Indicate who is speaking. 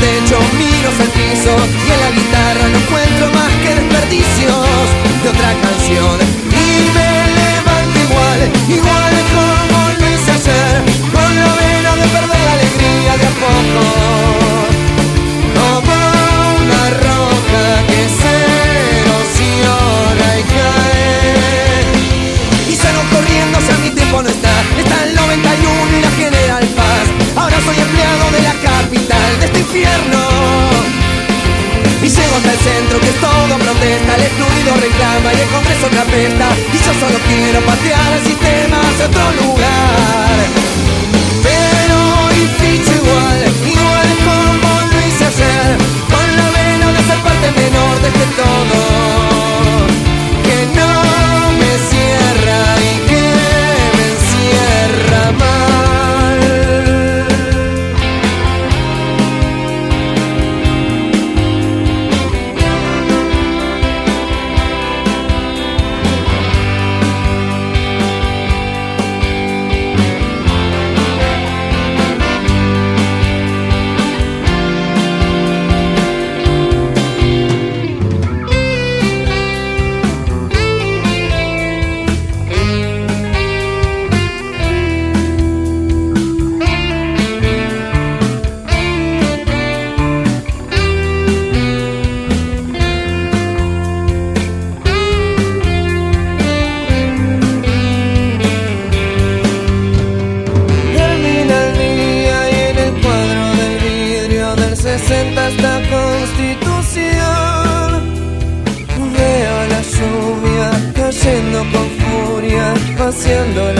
Speaker 1: techo miro hacia el piso y en la guitarra no encuentro más que desperdicios de otra canción.
Speaker 2: verdade. haciendo